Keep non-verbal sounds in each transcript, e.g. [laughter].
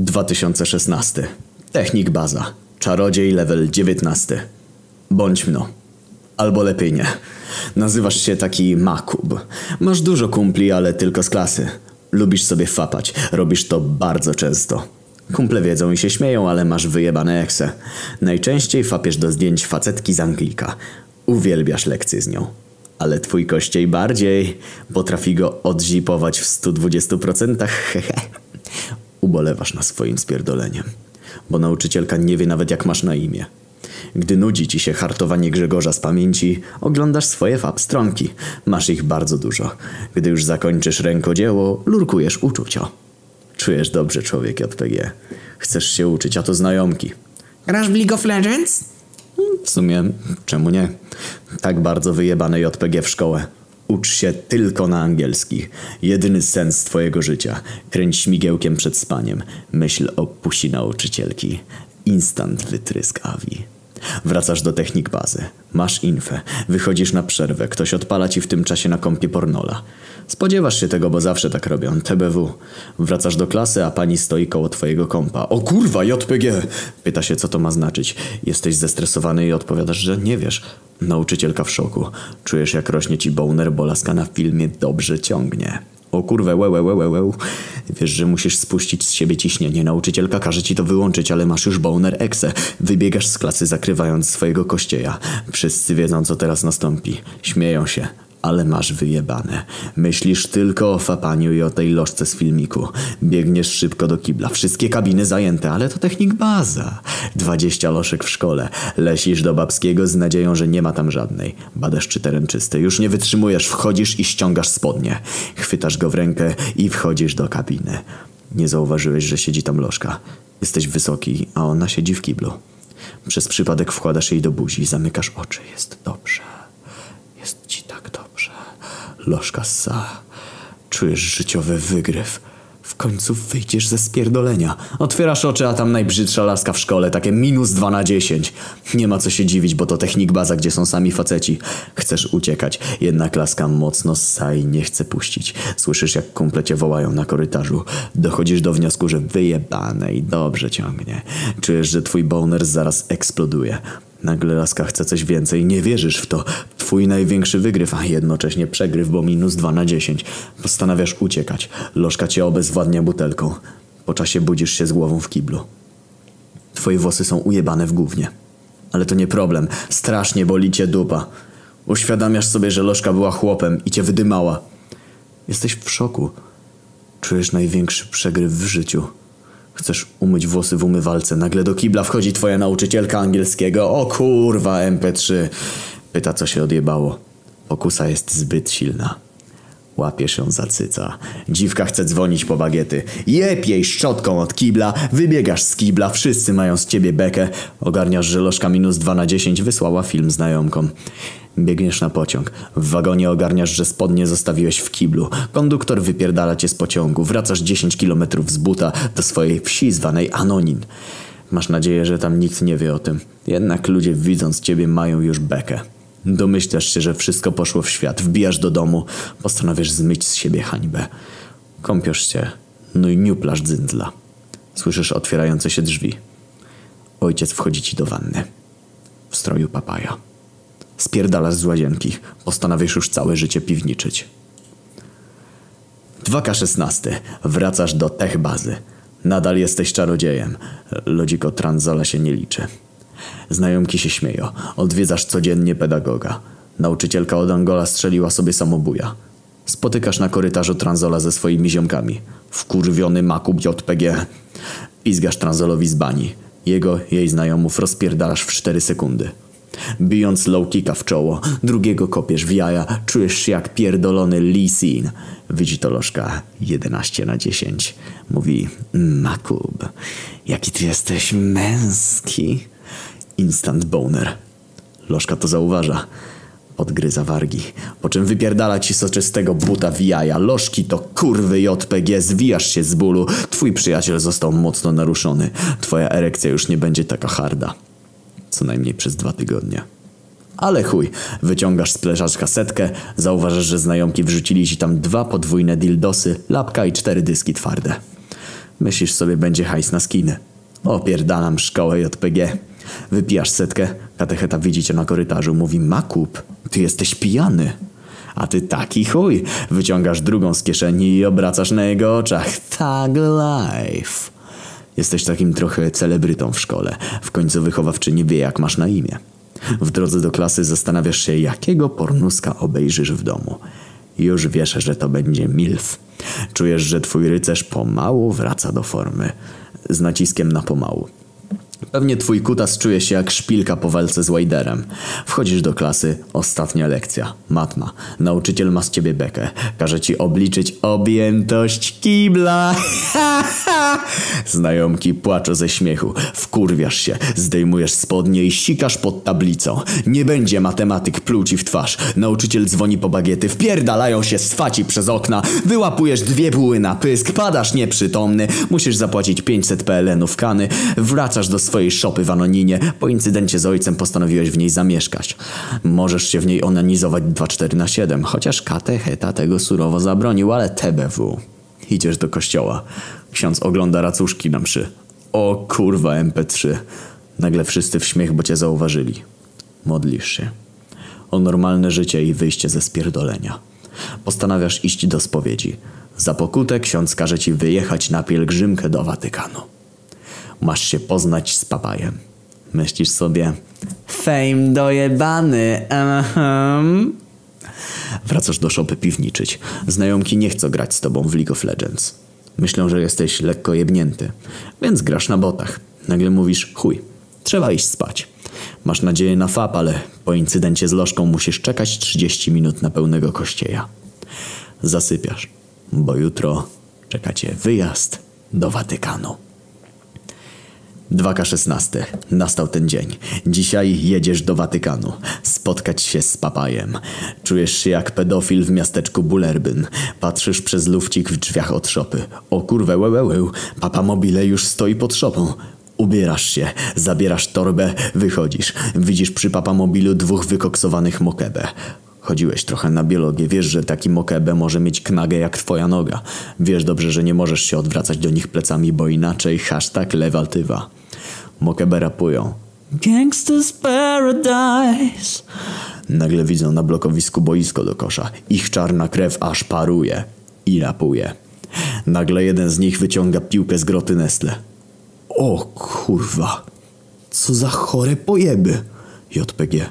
2016. Technik baza. Czarodziej level 19. Bądź mno. Albo lepiej nie. Nazywasz się taki Makub. Masz dużo kumpli, ale tylko z klasy. Lubisz sobie fapać. Robisz to bardzo często. Kumple wiedzą i się śmieją, ale masz wyjebane ekse. Najczęściej fapiesz do zdjęć facetki z Anglika. Uwielbiasz lekcje z nią. Ale twój kościej bardziej potrafi go odzipować w 120%. [laughs] Hehe. Ubolewasz na swoim spierdoleniem. Bo nauczycielka nie wie nawet jak masz na imię. Gdy nudzi ci się hartowanie Grzegorza z pamięci, oglądasz swoje fab stronki. Masz ich bardzo dużo. Gdy już zakończysz rękodzieło, lurkujesz uczucio. Czujesz dobrze człowiek JPG. Chcesz się uczyć, a to znajomki. Grasz w League of Legends? W sumie, czemu nie? Tak bardzo wyjebane JPG w szkołę. Ucz się tylko na angielski. Jedyny sens twojego życia. Kręć śmigiełkiem przed spaniem. Myśl o pusi nauczycielki. Instant wytrysk Avi. Wracasz do technik bazy. Masz infę. Wychodzisz na przerwę. Ktoś odpala ci w tym czasie na kompie pornola. Spodziewasz się tego, bo zawsze tak robią. TBW. Wracasz do klasy, a pani stoi koło twojego kompa. O kurwa, JPG! Pyta się, co to ma znaczyć. Jesteś zestresowany i odpowiadasz, że nie wiesz. Nauczycielka w szoku. Czujesz, jak rośnie ci boner, bo laska na filmie dobrze ciągnie. O kurwę, łe, łe, łe, łe. Wiesz, że musisz spuścić z siebie ciśnienie. Nauczycielka każe ci to wyłączyć, ale masz już boner exe. Wybiegasz z klasy zakrywając swojego kościeja. Wszyscy wiedzą, co teraz nastąpi. Śmieją się. Ale masz wyjebane. Myślisz tylko o fapaniu i o tej lożce z filmiku. Biegniesz szybko do kibla. Wszystkie kabiny zajęte, ale to technik baza. Dwadzieścia loszek w szkole. Lesisz do babskiego z nadzieją, że nie ma tam żadnej. Badasz czy teren czysty. Już nie wytrzymujesz. Wchodzisz i ściągasz spodnie. Chwytasz go w rękę i wchodzisz do kabiny. Nie zauważyłeś, że siedzi tam lożka. Jesteś wysoki, a ona siedzi w kiblu. Przez przypadek wkładasz jej do buzi. Zamykasz oczy. Jest dobrze. Jest ci. Lożka ssa. Czujesz życiowy wygryw. W końcu wyjdziesz ze spierdolenia. Otwierasz oczy, a tam najbrzydsza laska w szkole, takie minus 2 na 10. Nie ma co się dziwić, bo to technik baza, gdzie są sami faceci. Chcesz uciekać, jednak laska mocno ssa i nie chce puścić. Słyszysz, jak kumple cię wołają na korytarzu. Dochodzisz do wniosku, że wyjebane i dobrze ciągnie. Czujesz, że twój boner zaraz eksploduje. Nagle laska chce coś więcej, nie wierzysz w to. Twój największy wygryw, a jednocześnie przegryw, bo minus 2 na 10. Postanawiasz uciekać. Lożka cię obezwładnia butelką. Po czasie budzisz się z głową w kiblu. Twoje włosy są ujebane w gównie. Ale to nie problem. Strasznie boli cię dupa. Uświadamiasz sobie, że Lożka była chłopem i cię wydymała. Jesteś w szoku. Czujesz największy przegryw w życiu. Chcesz umyć włosy w umywalce. Nagle do kibla wchodzi twoja nauczycielka angielskiego. O kurwa, MP3. Pyta, co się odjebało. Pokusa jest zbyt silna. Łapiesz ją za cyca. Dziwka chce dzwonić po bagiety. Jep szczotką od kibla. Wybiegasz z kibla. Wszyscy mają z ciebie bekę. Ogarniasz, że lożka minus 2 na 10 wysłała film znajomkom. Biegniesz na pociąg. W wagonie ogarniasz, że spodnie zostawiłeś w kiblu. Konduktor wypierdala cię z pociągu. Wracasz 10 kilometrów z buta do swojej wsi zwanej Anonin. Masz nadzieję, że tam nikt nie wie o tym. Jednak ludzie widząc ciebie mają już bekę. Domyślasz się, że wszystko poszło w świat. Wbijasz do domu. Postanawiasz zmyć z siebie hańbę. Kąpiesz się. No i niuplasz dzyndzla. Słyszysz otwierające się drzwi. Ojciec wchodzi ci do wanny. W stroju papaja. Spierdalasz z łazienki. Postanawiasz już całe życie piwniczyć. 2K16. Wracasz do tech bazy. Nadal jesteś czarodziejem. Lodziko transola się nie liczy. Znajomki się śmieją. Odwiedzasz codziennie pedagoga. Nauczycielka od Angola strzeliła sobie samobuja. Spotykasz na korytarzu transola ze swoimi ziomkami. Wkurwiony makub JPG. Pizgasz transolowi z bani. Jego, jej znajomów rozpierdalasz w 4 sekundy. Bijąc low kicka w czoło, drugiego kopiesz w jaja, czujesz się jak pierdolony Lee Sin. Widzi to lożka 11 na 10. Mówi, Makub, jaki ty jesteś męski. Instant boner. Lożka to zauważa. Odgryza wargi, po czym wypierdala ci soczystego buta w jaja. Lożki to kurwy JPG, zwijasz się z bólu. Twój przyjaciel został mocno naruszony. Twoja erekcja już nie będzie taka harda. Co najmniej przez dwa tygodnie. Ale chuj, wyciągasz z pleżaczka setkę, zauważasz, że znajomki wrzucili ci tam dwa podwójne dildosy, lapka i cztery dyski twarde. Myślisz sobie, będzie hajs na skiny. Opierdalam szkołę JPG. Wypijasz setkę, katecheta widzi cię na korytarzu, mówi Makup, ty jesteś pijany. A ty taki chuj, wyciągasz drugą z kieszeni i obracasz na jego oczach. Tag life. Jesteś takim trochę celebrytą w szkole. W końcu wychowawczyni wie jak masz na imię. W drodze do klasy zastanawiasz się jakiego pornuska obejrzysz w domu. Już wiesz, że to będzie MILF. Czujesz, że twój rycerz pomału wraca do formy. Z naciskiem na pomału. Pewnie twój kutas czuje się jak szpilka po walce z Wajderem. Wchodzisz do klasy, ostatnia lekcja, matma. Nauczyciel ma z ciebie bekę. Każe ci obliczyć objętość kibla. [laughs] Znajomki płaczą ze śmiechu. Wkurwiasz się, zdejmujesz spodnie i sikasz pod tablicą. Nie będzie matematyk pluci w twarz. Nauczyciel dzwoni po bagiety, wpierdalają się swaci przez okna. Wyłapujesz dwie buły na pysk, padasz nieprzytomny. Musisz zapłacić 500 PLN-ów kany. Wracasz do swojej szopy w Anoninie. Po incydencie z ojcem postanowiłeś w niej zamieszkać. Możesz się w niej onanizować 2-4 na 7, chociaż katecheta tego surowo zabronił, ale TBW. Idziesz do kościoła. Ksiądz ogląda racuszki na mszy. O kurwa MP3. Nagle wszyscy w śmiech, bo cię zauważyli. Modlisz się. O normalne życie i wyjście ze spierdolenia. Postanawiasz iść do spowiedzi. Za pokutę ksiądz każe ci wyjechać na pielgrzymkę do Watykanu. Masz się poznać z papajem. Myślisz sobie, fame dojebany, ahem. Wracasz do szopy piwniczyć. Znajomki nie chcą grać z tobą w League of Legends. Myślą, że jesteś lekko jebnięty, więc grasz na botach. Nagle mówisz, chuj, trzeba iść spać. Masz nadzieję na fap, ale po incydencie z lożką musisz czekać 30 minut na pełnego kościeja. Zasypiasz, bo jutro czeka cię wyjazd do Watykanu. 2K16. Nastał ten dzień. Dzisiaj jedziesz do Watykanu. Spotkać się z papajem. Czujesz się jak pedofil w miasteczku Bullerbyn. Patrzysz przez lufcik w drzwiach od szopy. O kurwę, łełełeł. Papa mobile już stoi pod szopą. Ubierasz się, zabierasz torbę, wychodzisz. Widzisz przy papa mobilu dwóch wykoksowanych mokebe. Chodziłeś trochę na biologię, wiesz, że taki mokebe może mieć knagę jak twoja noga. Wiesz dobrze, że nie możesz się odwracać do nich plecami, bo inaczej hashtag lewaltywa. Mokebe rapują. Gangsta's Paradise. Nagle widzą na blokowisku boisko do kosza. Ich czarna krew aż paruje. I rapuje. Nagle jeden z nich wyciąga piłkę z groty Nestle. O kurwa. Co za chore pojeby. JPG.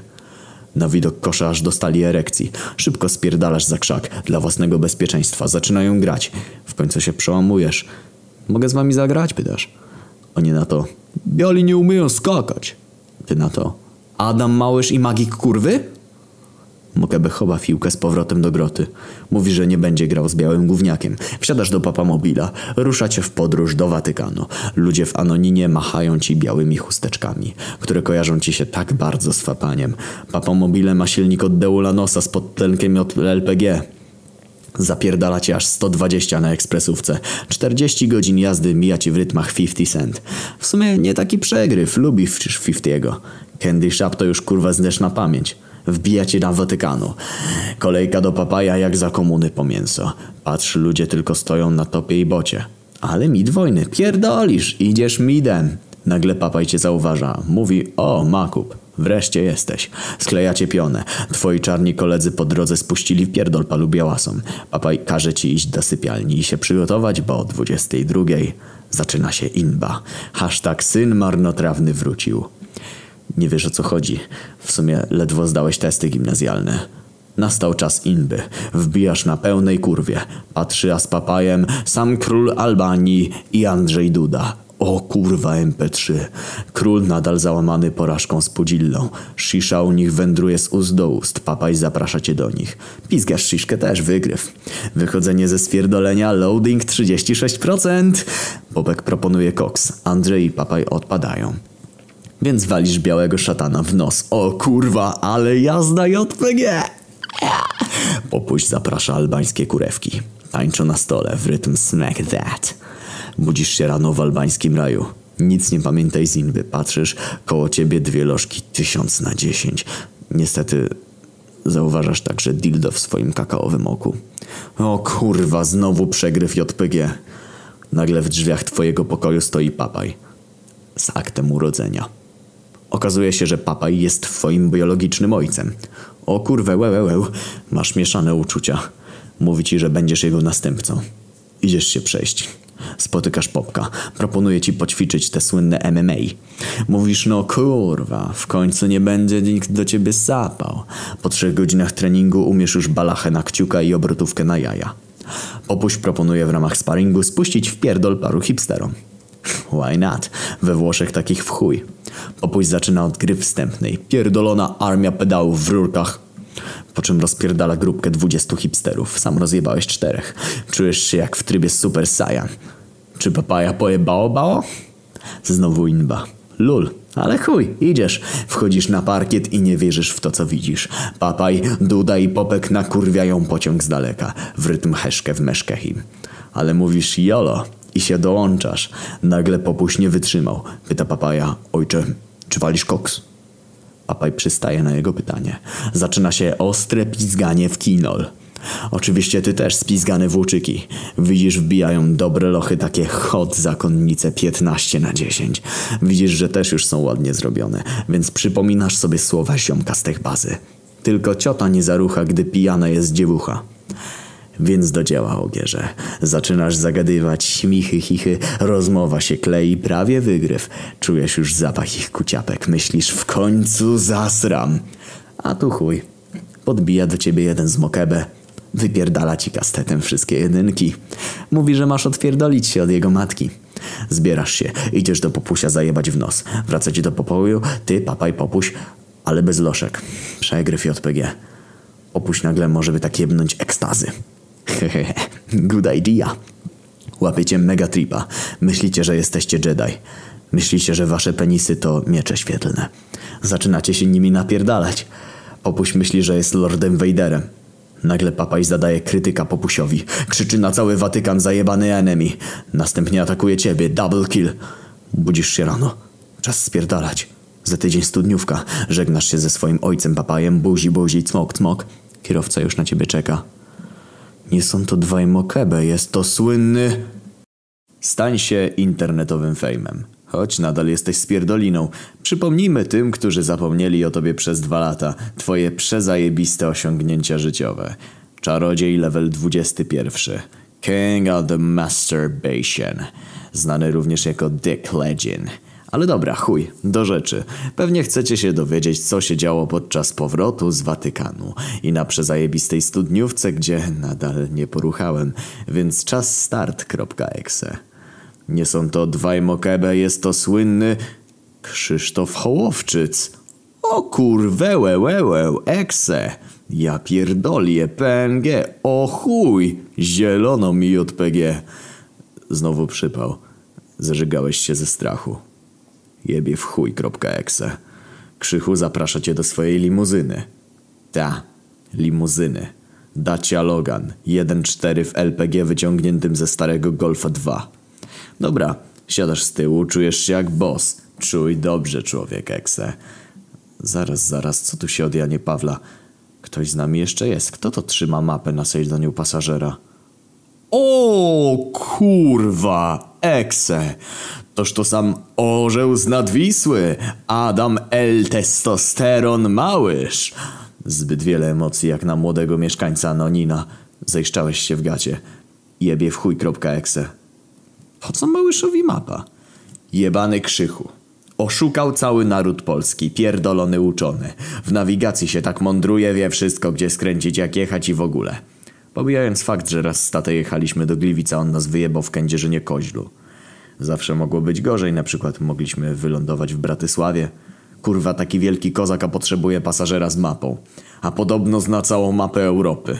Na widok kosza aż dostali erekcji. Szybko spierdalasz za krzak. Dla własnego bezpieczeństwa. Zaczynają grać. W końcu się przełamujesz. Mogę z wami zagrać? Pytasz. Oni na to. Biali nie umieją skakać. Ty na to. Adam Małysz i magik kurwy? Mokebe chowa fiłkę z powrotem do groty. Mówi, że nie będzie grał z białym gówniakiem. Wsiadasz do papamobila. Ruszacie w podróż do Watykanu. Ludzie w Anoninie machają ci białymi chusteczkami, które kojarzą ci się tak bardzo z fapaniem. Papamobile ma silnik od Deulanosa z podtlenkiem od LPG. Zapierdala cię aż 120 na ekspresówce. 40 godzin jazdy mija ci w rytmach 50 cent. W sumie nie taki przegryw, lubi przecież 50. Candy Shop to już kurwa znasz na pamięć. Wbija cię na Watykanu. Kolejka do papaja jak za komuny po mięso. Patrz, ludzie tylko stoją na topie i bocie. Ale mid wojny, pierdolisz, idziesz midem. Nagle papaj cię zauważa. Mówi, o Makup, wreszcie jesteś. Sklejacie pionę. Twoi czarni koledzy po drodze spuścili w pierdol palu białasom. Papaj każe ci iść do sypialni i się przygotować, bo o 22 zaczyna się inba. Hashtag syn marnotrawny wrócił. Nie wiesz o co chodzi. W sumie ledwo zdałeś testy gimnazjalne. Nastał czas inby. Wbijasz na pełnej kurwie. Patrzy a z papajem sam król Albanii i Andrzej Duda. O kurwa MP3. Król nadal załamany porażką z Pudzillą. Shisha u nich wędruje z ust do ust. Papaj zaprasza cię do nich. Pizgasz sziszkę też, wygryw. Wychodzenie ze stwierdolenia, loading 36%. Bobek proponuje koks. Andrzej i papaj odpadają. Więc walisz białego szatana w nos. O kurwa, ale jazda JPG! Popuść zaprasza albańskie kurewki. Tańczą na stole w rytm smack that. Budzisz się rano w albańskim raju. Nic nie pamiętaj z inby. Patrzysz, koło ciebie dwie lożki tysiąc na dziesięć. Niestety zauważasz także dildo w swoim kakaowym oku. O kurwa, znowu przegryw JPG. Nagle w drzwiach twojego pokoju stoi papaj. Z aktem urodzenia. Okazuje się, że papaj jest twoim biologicznym ojcem. O kurwę, łełełeł, masz mieszane uczucia. Mówi ci, że będziesz jego następcą. Idziesz się przejść. Spotykasz Popka. Proponuje ci poćwiczyć te słynne MMA. Mówisz, no kurwa, w końcu nie będzie nikt do ciebie sapał. Po trzech godzinach treningu umiesz już balachę na kciuka i obrotówkę na jaja. Popuś proponuje w ramach sparingu spuścić w pierdol paru hipsterom. Why not? We Włoszech takich w chuj. Popuś zaczyna od gry wstępnej. Pierdolona armia pedałów w rurkach. Po czym rozpierdala grupkę 20 hipsterów. Sam rozjebałeś czterech. Czujesz się jak w trybie Super Saiyan. Czy papaja pojebało bało? Znowu inba. Lul. Ale chuj, idziesz. Wchodzisz na parkiet i nie wierzysz w to, co widzisz. Papaj, Duda i Popek nakurwiają pociąg z daleka. W rytm heszkę w meszkehim. Ale mówisz jolo i się dołączasz. Nagle popuś nie wytrzymał. Pyta papaja, ojcze, czy walisz koks? Papaj przystaje na jego pytanie. Zaczyna się ostre pizganie w kinol. Oczywiście ty też spizgane włóczyki. Widzisz wbijają dobre lochy takie hot zakonnice 15 na 10. Widzisz, że też już są ładnie zrobione, więc przypominasz sobie słowa ziomka z tych bazy. Tylko ciota nie zarucha, gdy pijana jest dziewucha. Więc do dzieła, Ogierze. Zaczynasz zagadywać, śmichy, chichy, rozmowa się klei, prawie wygryw. Czujesz już zapach ich kuciapek, myślisz w końcu zasram. A tu chuj. Podbija do ciebie jeden z mokebe. Wypierdala ci kastetem wszystkie jedynki. Mówi, że masz odpierdolić się od jego matki. Zbierasz się, idziesz do popusia zajebać w nos. Wracacie do pokoju, ty, papaj, popuś, ale bez loszek. Przegryw JPG. Opuść nagle może by tak jebnąć ekstazy. [laughs] Good idea. Łapiecie mega tripa. Myślicie, że jesteście Jedi. Myślicie, że wasze penisy to miecze świetlne. Zaczynacie się nimi napierdalać. Popuś myśli, że jest Lordem Vaderem. Nagle papaj zadaje krytyka popusiowi. Krzyczy na cały Watykan zajebany enemy. Następnie atakuje ciebie. Double kill. Budzisz się rano. Czas spierdalać. Za tydzień studniówka. Żegnasz się ze swoim ojcem papajem. Buzi, buzi, cmok, cmok. Kierowca już na ciebie czeka. Nie są to dwaj mokebe, jest to słynny... Stań się internetowym fejmem. Choć nadal jesteś spierdoliną. Przypomnijmy tym, którzy zapomnieli o tobie przez dwa lata, twoje przezajebiste osiągnięcia życiowe. Czarodziej level 21. King of the Masturbation. Znany również jako Dick Legend. Ale dobra, chuj, do rzeczy. Pewnie chcecie się dowiedzieć, co się działo podczas powrotu z Watykanu i na przezajebistej studniówce, gdzie nadal nie poruchałem, więc czas start.exe. Nie są to dwaj mokebe, jest to słynny Krzysztof Hołowczyc. O kurwełełełeł, ekse. Ja pierdolię, PNG, o chuj, zielono mi JPG. Znowu przypał. Zażygałeś się ze strachu. Jebie w chuj.exe. Krzychu zaprasza cię do swojej limuzyny. Ta, limuzyny. Dacia Logan, 1.4 w LPG wyciągniętym ze starego Golfa 2. Dobra, siadasz z tyłu, czujesz się jak boss. Czuj dobrze, człowiek ekse. Zaraz, zaraz, co tu się od Janie Pawla? Ktoś z nami jeszcze jest. Kto to trzyma mapę na siedzeniu pasażera? O kurwa, ekse. Toż to sam orzeł z nadwisły, Adam L. Testosteron Małysz. Zbyt wiele emocji jak na młodego mieszkańca Anonina. Zejszczałeś się w gacie. Jebie w chuj.exe. Po co Małyszowi mapa? Jebany krzychu. Oszukał cały naród polski, pierdolony uczony. W nawigacji się tak mądruje, wie wszystko, gdzie skręcić, jak jechać i w ogóle. Pomijając fakt, że raz z tatę jechaliśmy do Gliwica, on nas wyjebał w Kędzierzynie Koźlu. Zawsze mogło być gorzej, na przykład mogliśmy wylądować w Bratysławie. Kurwa, taki wielki kozak, a potrzebuje pasażera z mapą. A podobno zna całą mapę Europy.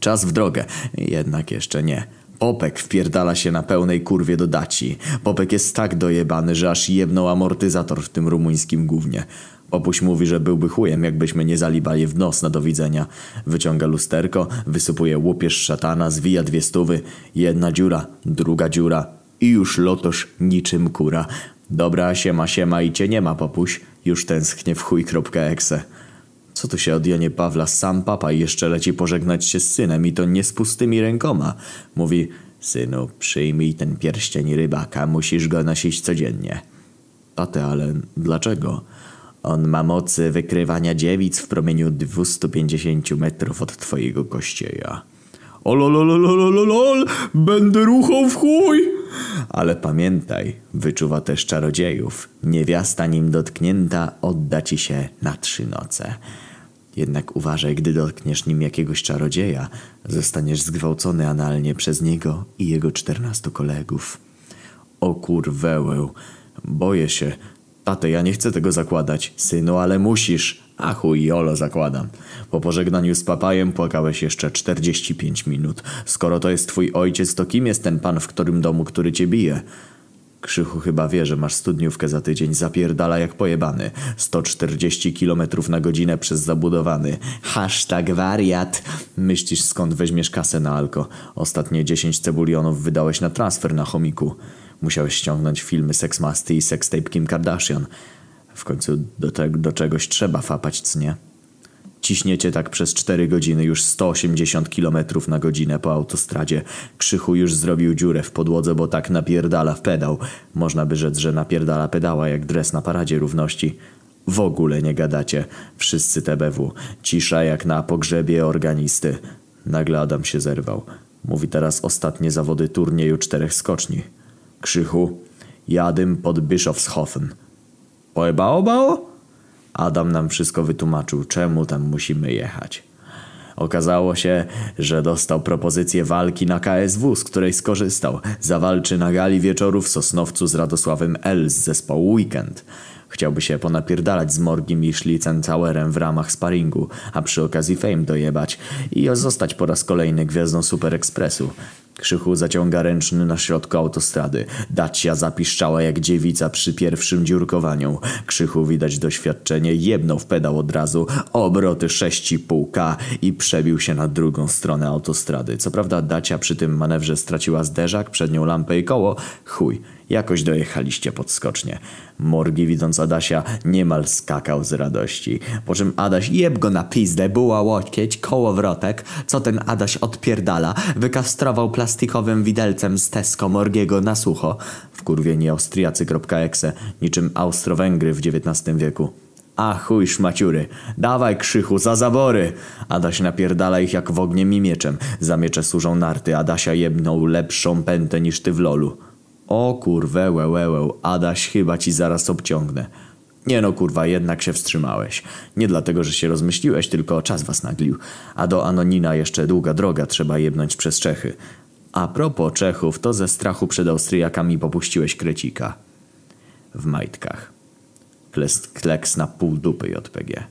Czas w drogę. Jednak jeszcze nie. Popek wpierdala się na pełnej kurwie do daci. Popek jest tak dojebany, że aż jebnął amortyzator w tym rumuńskim gównie. Popuś mówi, że byłby chujem, jakbyśmy nie zalibali w nos na do widzenia. Wyciąga lusterko, wysypuje łupież szatana, zwija dwie stówy. Jedna dziura, druga dziura i już lotosz niczym kura. Dobra, siema, siema i cię nie ma, popuś. Już tęsknię w chuj.exe. Co tu się od Pawla? Sam papa jeszcze leci pożegnać się z synem i to nie z pustymi rękoma. Mówi, Synu, przyjmij ten pierścień rybaka, musisz go nosić codziennie. Taty, ale dlaczego? On ma mocy wykrywania dziewic w promieniu 250 metrów od twojego kościeja. Ololololololol, będę ruchał w chuj! Ale pamiętaj, wyczuwa też czarodziejów. Niewiasta nim dotknięta odda ci się na trzy noce. Jednak uważaj, gdy dotkniesz nim jakiegoś czarodzieja, zostaniesz zgwałcony analnie przez niego i jego czternastu kolegów. O kurwełę, boję się. Tate, ja nie chcę tego zakładać, synu, ale musisz. A chuj, jolo zakładam. Po pożegnaniu z papajem płakałeś jeszcze 45 minut. Skoro to jest twój ojciec, to kim jest ten pan w którym domu, który cię bije? Krzychu chyba wie, że masz studniówkę za tydzień, zapierdala jak pojebany. 140 km na godzinę przez zabudowany. Hashtag wariat. Myślisz skąd weźmiesz kasę na alko? Ostatnie 10 cebulionów wydałeś na transfer na chomiku. Musiałeś ściągnąć filmy Sexmasty i sextape Kim Kardashian. W końcu do, te, do czegoś trzeba fapać, co nie? Ciśniecie tak przez 4 godziny, już 180 km na godzinę po autostradzie. Krzychu już zrobił dziurę w podłodze, bo tak napierdala w pedał. Można by rzec, że napierdala pedała jak dres na paradzie równości. W ogóle nie gadacie. Wszyscy TBW. Cisza jak na pogrzebie organisty. Nagle Adam się zerwał. Mówi teraz ostatnie zawody turnieju czterech skoczni. Krzychu, jadym pod Bischofshofen. Pojebało bało? Adam nam wszystko wytłumaczył, czemu tam musimy jechać. Okazało się, że dostał propozycję walki na KSW, z której skorzystał. Zawalczy na gali wieczoru w Sosnowcu z Radosławem L. z zespołu Weekend. Chciałby się ponapierdalać z Morgim i Schlitzentauerem w ramach sparingu, a przy okazji fame dojebać i zostać po raz kolejny gwiazdą Super Expressu. Krzychu zaciąga ręczny na środku autostrady. Dacia zapiszczała jak dziewica przy pierwszym dziurkowaniu. Krzychu widać doświadczenie, jebnął w pedał od razu, obroty 6,5K i przebił się na drugą stronę autostrady. Co prawda Dacia przy tym manewrze straciła zderzak, przednią lampę i koło. Chuj, jakoś dojechaliście pod skocznie. Morgi widząc Adasia niemal skakał z radości. Po czym Adaś jeb go na pizdę, była łokieć, kołowrotek. Co ten Adaś odpierdala? Wykastrował plastikowym widelcem z Tesco Morgiego na sucho. Wkurwieni Austriacy.exe, niczym Austro-Węgry w XIX wieku. A chuj szmaciury, dawaj krzychu za zabory! Adaś napierdala ich jak w ogniem i mieczem. Za miecze służą narty, Adasia jebną lepszą pętę niż ty w lolu. O kurwę, łełełeł, Adaś chyba ci zaraz obciągnę. Nie no kurwa, jednak się wstrzymałeś. Nie dlatego, że się rozmyśliłeś, tylko czas was naglił. A do Anonina jeszcze długa droga trzeba jebnąć przez Czechy. A propos Czechów, to ze strachu przed Austriakami popuściłeś krecika. W majtkach. Kleks, kleks na pół dupy JPG.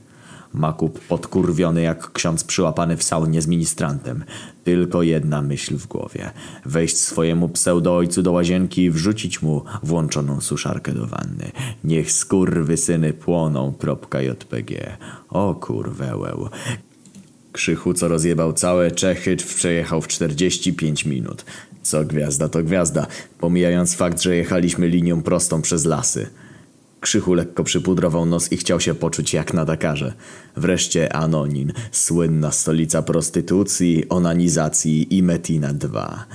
Makub podkurwiony jak ksiądz przyłapany w saunie z ministrantem. Tylko jedna myśl w głowie. Wejść swojemu pseudo-ojcu do łazienki i wrzucić mu włączoną suszarkę do wanny. Niech skurwy syny płoną. JPG. O kurwełeł. Krzychu, co rozjebał całe Czechy, przejechał w 45 minut. Co gwiazda, to gwiazda, pomijając fakt, że jechaliśmy linią prostą przez lasy. Krzychu lekko przypudrował nos i chciał się poczuć jak na Dakarze. Wreszcie Anonin, słynna stolica prostytucji, onanizacji i Metina 2.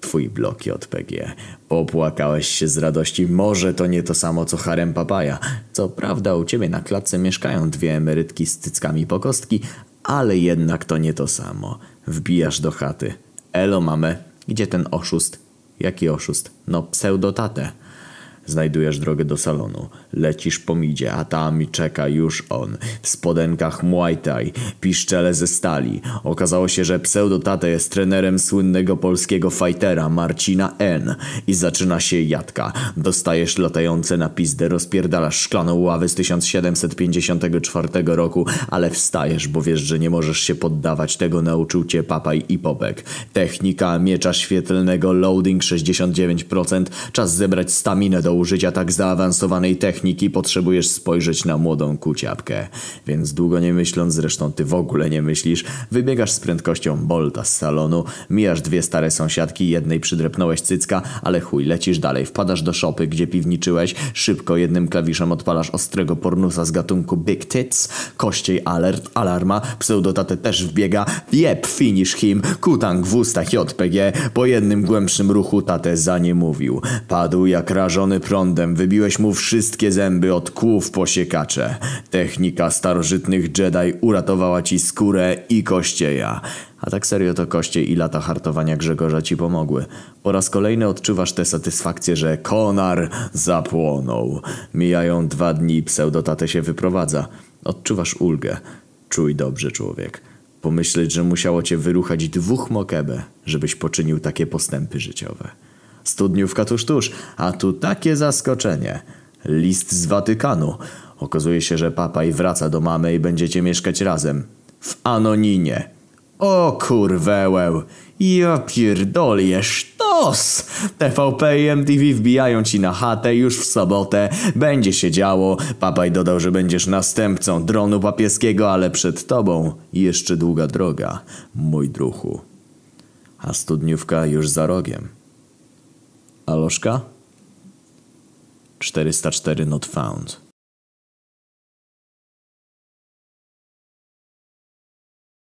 Twój blok JPG. Popłakałeś się z radości. Może to nie to samo co harem papaja. Co prawda u ciebie na klatce mieszkają dwie emerytki z cyckami po kostki, ale jednak to nie to samo. Wbijasz do chaty. Elo mamę, gdzie ten oszust? Jaki oszust? No pseudotatę. Znajdujesz drogę do salonu. Lecisz po midzie, a tam czeka już on. W spodenkach Muay Thai, piszczele ze stali. Okazało się, że pseudotate jest trenerem słynnego polskiego fightera Marcina N. I zaczyna się jadka. Dostajesz latające na pizdę, rozpierdalasz szklaną ławę z 1754 roku, ale wstajesz, bo wiesz, że nie możesz się poddawać. Tego nauczył cię papaj i popek. Technika miecza świetlnego, loading 69%, czas zebrać staminę do do użycia tak zaawansowanej techniki potrzebujesz spojrzeć na młodą kuciapkę. Więc długo nie myśląc, zresztą ty w ogóle nie myślisz, wybiegasz z prędkością Bolta z salonu, mijasz dwie stare sąsiadki, jednej przydrepnąłeś cycka, ale chuj, lecisz dalej, wpadasz do szopy, gdzie piwniczyłeś, szybko jednym klawiszem odpalasz ostrego pornusa z gatunku Big Tits, kościej alert, alarma, pseudotatę też wbiega, jeb, finish him, kutang w ustach JPG, po jednym głębszym ruchu tatę za nie mówił. Padł jak rażony prądem, wybiłeś mu wszystkie zęby od kłów po siekacze. Technika starożytnych Jedi uratowała ci skórę i kościeja. A tak serio to koście i lata hartowania Grzegorza ci pomogły. Po raz kolejny odczuwasz tę satysfakcję, że konar zapłonął. Mijają dwa dni, pseudotatę się wyprowadza. Odczuwasz ulgę. Czuj dobrze, człowiek. Pomyśleć, że musiało cię wyruchać dwóch mokebe, żebyś poczynił takie postępy życiowe. Studniówka tuż tuż, a tu takie zaskoczenie. List z Watykanu. Okazuje się, że papaj wraca do mamy i będziecie mieszkać razem. W Anoninie. O kurwełeł. Ja pierdolę, sztos! TVP i MTV wbijają ci na chatę już w sobotę. Będzie się działo. Papaj dodał, że będziesz następcą dronu papieskiego, ale przed tobą jeszcze długa droga, mój druhu. A studniówka już za rogiem. Aloszka? 404 not found.